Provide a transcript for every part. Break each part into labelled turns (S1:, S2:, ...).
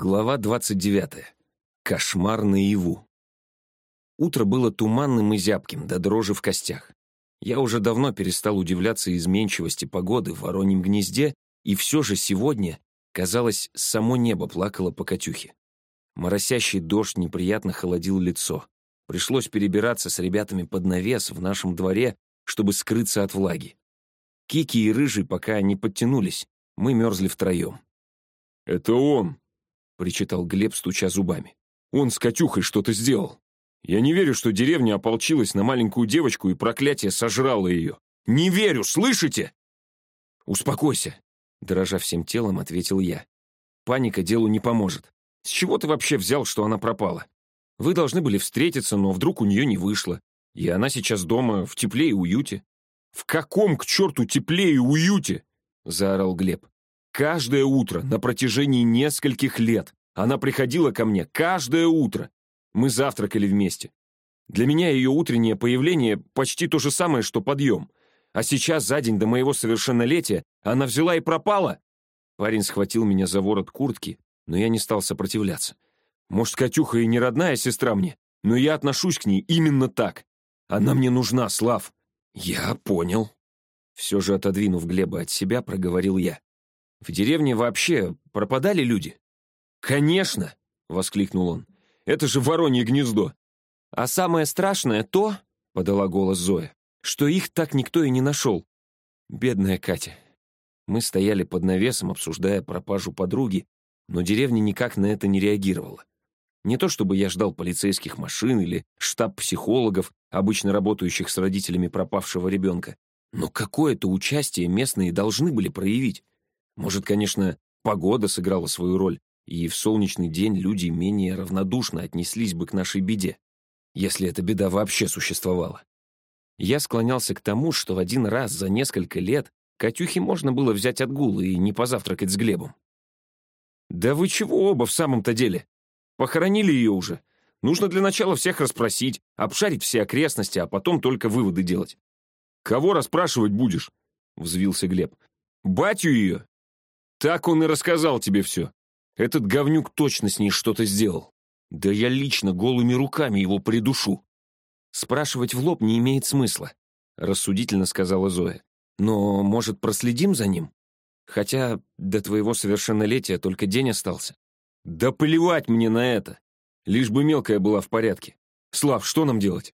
S1: Глава 29. Кошмар наяву. Утро было туманным и зябким, до дрожи в костях. Я уже давно перестал удивляться изменчивости погоды в вороньем гнезде, и все же сегодня, казалось, само небо плакало по Катюхе. Моросящий дождь неприятно холодил лицо. Пришлось перебираться с ребятами под навес в нашем дворе, чтобы скрыться от влаги. Кики и Рыжий пока не подтянулись, мы мерзли втроем.
S2: «Это он!» Причитал Глеб, стуча зубами. «Он с Катюхой что-то сделал. Я не верю, что деревня ополчилась на маленькую девочку и проклятие сожрало ее. Не верю, слышите?»
S1: «Успокойся», — дрожа всем телом, ответил я. «Паника делу не поможет. С чего ты вообще взял, что она пропала? Вы должны были встретиться, но вдруг у нее не вышло, и она сейчас дома в тепле и уюте».
S2: «В каком к черту тепле и уюте?»
S1: — заорал Глеб.
S2: Каждое утро на протяжении нескольких лет она приходила ко мне каждое утро. Мы завтракали вместе. Для меня ее утреннее появление почти то же самое, что подъем. А сейчас, за день до моего совершеннолетия, она взяла и пропала. Парень схватил меня за ворот куртки, но я не стал сопротивляться. Может, Катюха и не родная сестра мне, но я отношусь к ней именно так. Она мне нужна, Слав.
S1: Я понял. Все же отодвинув Глеба от себя, проговорил я. В деревне вообще пропадали люди?»
S2: «Конечно!» — воскликнул он. «Это же воронье гнездо!»
S1: «А самое страшное то, — подала голос Зоя, — что их так никто и не нашел. Бедная Катя. Мы стояли под навесом, обсуждая пропажу подруги, но деревня никак на это не реагировала. Не то чтобы я ждал полицейских машин или штаб психологов, обычно работающих с родителями пропавшего ребенка, но какое-то участие местные должны были проявить. Может, конечно, погода сыграла свою роль, и в солнечный день люди менее равнодушно отнеслись бы к нашей беде, если эта беда вообще существовала. Я склонялся к тому, что в один раз за несколько лет Катюхе можно было взять отгул и не позавтракать с Глебом.
S2: «Да вы чего оба в самом-то деле? Похоронили ее уже. Нужно для начала всех расспросить, обшарить все окрестности, а потом только выводы делать». «Кого расспрашивать будешь?» — взвился Глеб. «Батю ее так он и рассказал тебе все. Этот говнюк точно с ней что-то сделал. Да я лично голыми руками его придушу.
S1: Спрашивать в лоб не имеет смысла, рассудительно сказала Зоя. Но, может, проследим за ним? Хотя до твоего совершеннолетия только день остался.
S2: Да плевать мне на это. Лишь бы мелкая была в порядке. Слав, что нам делать?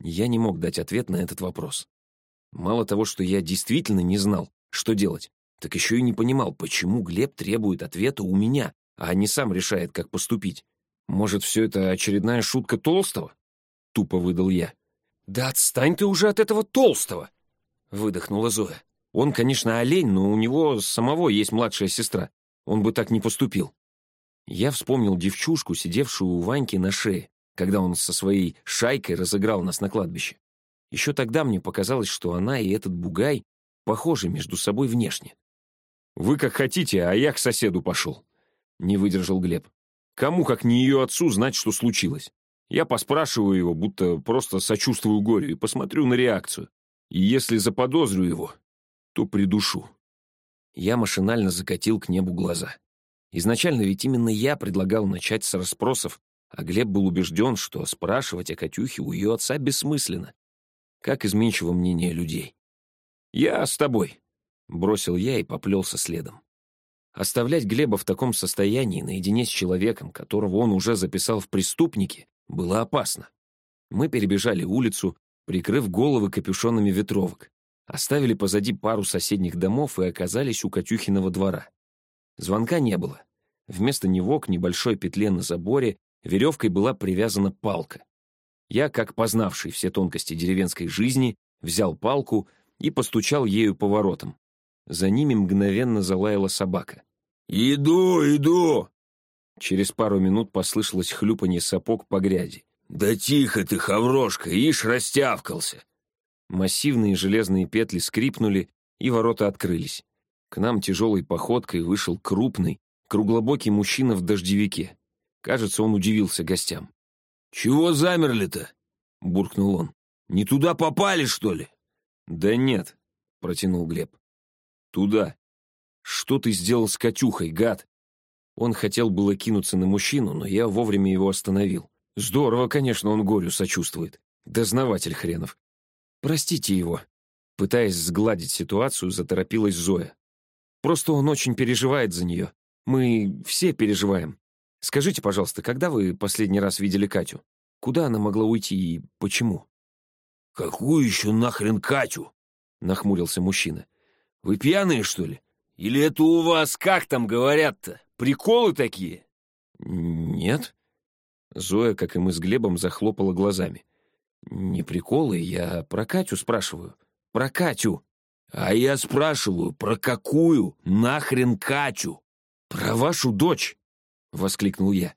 S1: Я не мог дать ответ на этот вопрос. Мало того, что я действительно не знал, что делать, так еще и не понимал, почему Глеб требует ответа у меня, а не сам решает, как поступить. Может, все это очередная шутка Толстого? Тупо выдал я.
S2: «Да отстань ты уже от этого Толстого!»
S1: Выдохнула Зоя. Он, конечно, олень, но у него самого есть младшая сестра. Он бы так не поступил. Я вспомнил девчушку, сидевшую у Ваньки на шее, когда он со своей шайкой разыграл нас на кладбище. Еще тогда мне показалось, что она и этот бугай похожи между собой внешне.
S2: «Вы как хотите, а я к соседу пошел», — не выдержал Глеб. «Кому, как не ее отцу, знать, что случилось? Я поспрашиваю его, будто просто сочувствую горю, и посмотрю на реакцию. И если заподозрю его, то придушу».
S1: Я машинально закатил к небу глаза. Изначально ведь именно я предлагал начать с расспросов, а Глеб был убежден, что спрашивать о Катюхе у ее отца бессмысленно. Как изменчиво мнение людей. «Я с тобой», Бросил я и поплелся следом. Оставлять Глеба в таком состоянии наедине с человеком, которого он уже записал в преступники, было опасно. Мы перебежали улицу, прикрыв головы капюшонами ветровок, оставили позади пару соседних домов и оказались у Катюхиного двора. Звонка не было. Вместо него к небольшой петле на заборе веревкой была привязана палка. Я, как познавший все тонкости деревенской жизни, взял палку и постучал ею по воротам. За ними мгновенно залаяла собака.
S2: «Иду, иду!»
S1: Через пару минут послышалось хлюпанье сапог по грязи.
S2: «Да тихо ты, хаврошка, ишь растявкался!»
S1: Массивные железные петли скрипнули, и ворота открылись. К нам тяжелой походкой вышел крупный, круглобокий мужчина в дождевике. Кажется, он удивился гостям.
S2: «Чего замерли-то?» — буркнул он. «Не туда попали, что ли?»
S1: «Да нет», — протянул Глеб.
S2: Туда. Что ты сделал с Катюхой, гад?
S1: Он хотел было кинуться на мужчину, но я вовремя его остановил. Здорово, конечно, он горю сочувствует. Дознаватель хренов. Простите его. Пытаясь сгладить ситуацию, заторопилась Зоя. Просто он очень переживает за нее. Мы все переживаем. Скажите, пожалуйста, когда вы последний раз видели Катю? Куда она могла уйти и почему?»
S2: «Какую еще нахрен Катю?» — нахмурился мужчина. «Вы пьяные, что ли? Или это у вас, как там говорят-то, приколы такие?»
S1: «Нет». Зоя, как и мы с Глебом, захлопала глазами. «Не приколы, я про Катю спрашиваю. Про Катю!»
S2: «А я спрашиваю, про какую нахрен Катю?»
S1: «Про вашу дочь!» — воскликнул я.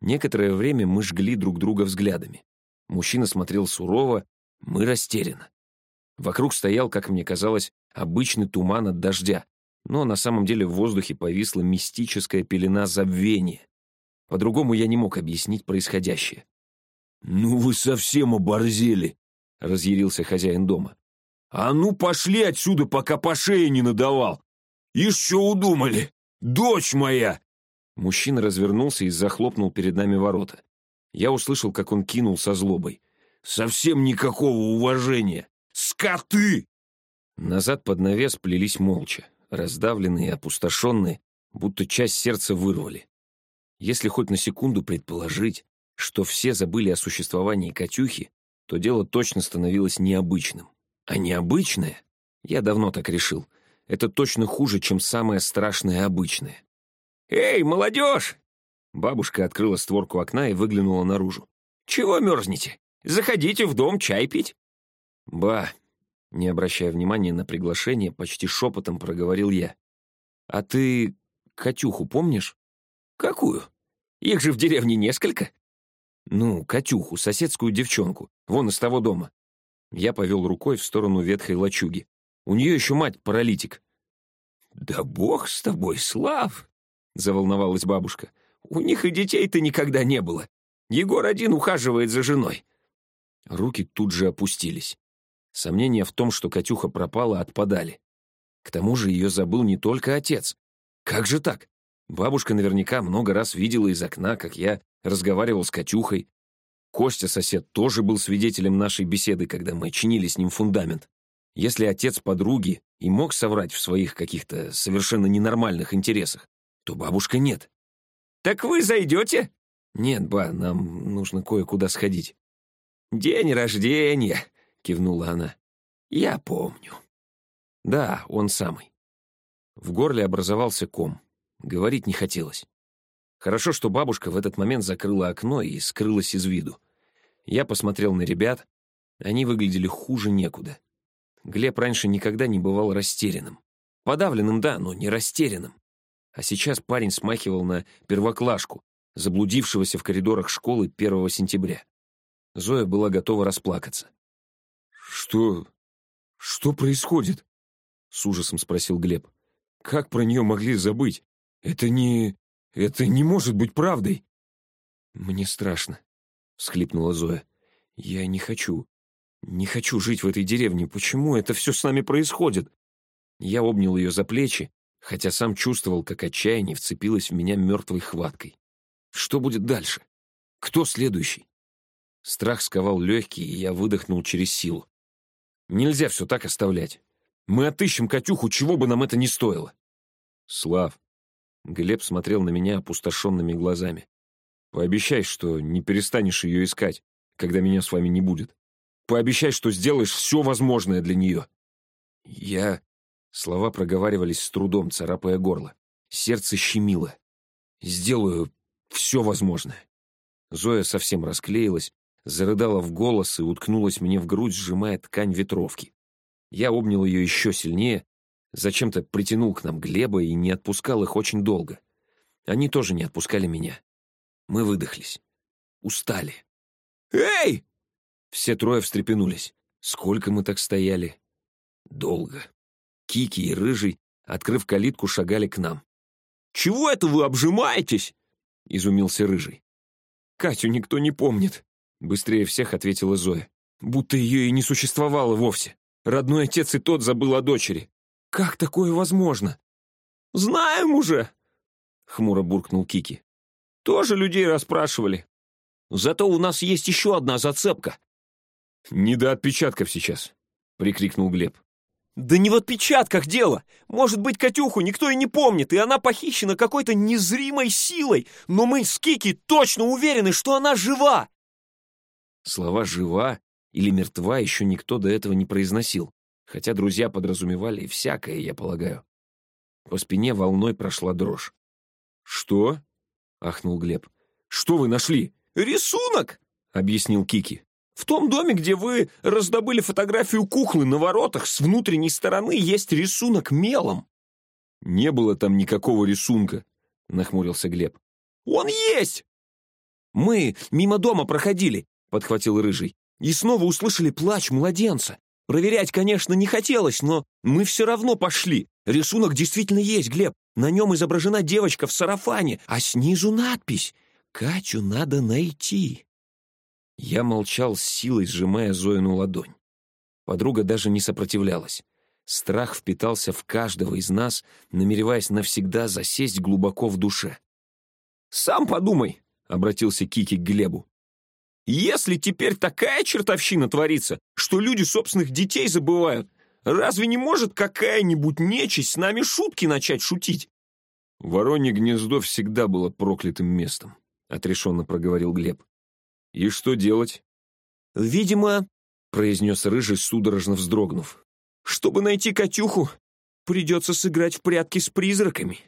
S1: Некоторое время мы жгли друг друга взглядами. Мужчина смотрел сурово, мы растерянно. Вокруг стоял, как мне казалось, обычный туман от дождя, но на самом деле в воздухе повисла мистическая пелена забвения. По-другому я не мог объяснить происходящее.
S2: «Ну вы совсем оборзели!» — разъярился хозяин дома. «А ну пошли отсюда, пока по шее не надавал! Что удумали? Дочь моя!»
S1: Мужчина развернулся и захлопнул перед нами ворота. Я услышал, как он кинул со злобой.
S2: «Совсем никакого уважения! Скоты!»
S1: Назад под навес плелись молча, раздавленные и опустошенные, будто часть сердца вырвали. Если хоть на секунду предположить, что все забыли о существовании Катюхи, то дело точно становилось необычным. А необычное, я давно так решил, это точно хуже, чем самое страшное обычное. «Эй, молодежь!» Бабушка открыла створку окна и выглянула наружу. «Чего мерзнете? Заходите в дом чай пить». «Ба!» Не обращая внимания на приглашение, почти шепотом проговорил я. «А ты Катюху помнишь?» «Какую? Их же в деревне несколько». «Ну, Катюху, соседскую девчонку, вон из того дома». Я повел рукой в сторону ветхой лачуги. У нее еще мать паралитик.
S2: «Да бог с тобой, Слав!» — заволновалась бабушка.
S1: «У них и детей-то никогда не было. Егор один ухаживает за женой». Руки тут же опустились. Сомнения в том, что Катюха пропала, отпадали. К тому же ее забыл не только отец. Как же так? Бабушка наверняка много раз видела из окна, как я разговаривал с Катюхой. Костя, сосед, тоже был свидетелем нашей беседы, когда мы чинили с ним фундамент. Если отец подруги и мог соврать в своих каких-то совершенно ненормальных интересах, то бабушка нет. «Так вы зайдете?» «Нет, ба, нам нужно кое-куда сходить». «День рождения», — кивнула она. «Я помню». «Да, он самый». В горле образовался ком. Говорить не хотелось. Хорошо, что бабушка в этот момент закрыла окно и скрылась из виду. Я посмотрел на ребят. Они выглядели хуже некуда. Глеб раньше никогда не бывал растерянным. Подавленным, да, но не растерянным. А сейчас парень смахивал на первоклашку, заблудившегося в коридорах школы 1 сентября. Зоя была готова расплакаться.
S2: «Что... что происходит?» — с ужасом спросил Глеб. «Как про нее могли забыть? Это не... это не может быть правдой!»
S1: «Мне страшно», — всхлипнула Зоя. «Я не хочу. Не хочу жить в этой деревне. Почему это все с нами происходит?» Я обнял ее за плечи, хотя сам чувствовал, как отчаяние вцепилось в меня мертвой хваткой. Что будет дальше? Кто следующий? Страх сковал легкие, и я выдохнул через силу. Нельзя все так оставлять. Мы отыщем Катюху, чего бы нам это ни стоило. Слав. Глеб смотрел на меня опустошенными глазами. Пообещай, что не перестанешь ее искать, когда меня с вами не будет. Пообещай, что сделаешь все возможное для нее. Я... Слова проговаривались с трудом, царапая горло. Сердце щемило. Сделаю все возможное. Зоя совсем расклеилась, зарыдала в голос и уткнулась мне в грудь, сжимая ткань ветровки. Я обнял ее еще сильнее, зачем-то притянул к нам Глеба и не отпускал их очень долго. Они тоже не отпускали меня. Мы выдохлись. Устали. «Эй!» Все трое встрепенулись. Сколько мы так стояли? Долго. Кики и Рыжий, открыв калитку, шагали к нам. «Чего это вы обжимаетесь?» — изумился Рыжий. «Катю никто не помнит», — быстрее всех ответила Зоя. «Будто ее и не существовало вовсе. Родной отец и тот забыл о дочери. Как такое возможно?» «Знаем уже!» хмуро буркнул Кики. «Тоже людей расспрашивали. Зато у нас есть еще одна зацепка».
S2: «Не до отпечатков сейчас», — прикрикнул Глеб.
S1: «Да не в отпечатках дело! Может быть, Катюху никто и не помнит, и она похищена какой-то незримой силой, но мы с Кики точно уверены, что она жива!» Слова «жива» или «мертва» еще никто до этого не произносил, хотя друзья подразумевали всякое, я полагаю. По спине волной прошла дрожь.
S2: «Что?» — ахнул Глеб. «Что вы нашли?»
S1: «Рисунок!» — объяснил Кики. В том доме, где вы раздобыли фотографию куклы на воротах, с внутренней стороны есть рисунок мелом».
S2: «Не было там никакого рисунка», — нахмурился Глеб.
S1: «Он есть!» «Мы мимо дома проходили», — подхватил Рыжий, «и снова услышали плач младенца. Проверять, конечно, не хотелось, но мы все равно пошли. Рисунок действительно есть, Глеб. На нем изображена девочка в сарафане, а снизу надпись «Катю надо найти». Я молчал с силой, сжимая Зоину ладонь. Подруга даже не сопротивлялась. Страх впитался в каждого из нас, намереваясь навсегда засесть глубоко в душе. «Сам подумай», — обратился Кики к Глебу. «Если теперь такая чертовщина творится, что люди собственных детей забывают, разве не может какая-нибудь нечисть с нами шутки начать шутить?»
S2: «Воронье гнездо всегда было проклятым местом», — отрешенно проговорил Глеб. «И что делать?»
S1: «Видимо», — произнес Рыжий, судорожно вздрогнув, «чтобы найти Катюху, придется сыграть в прятки с призраками».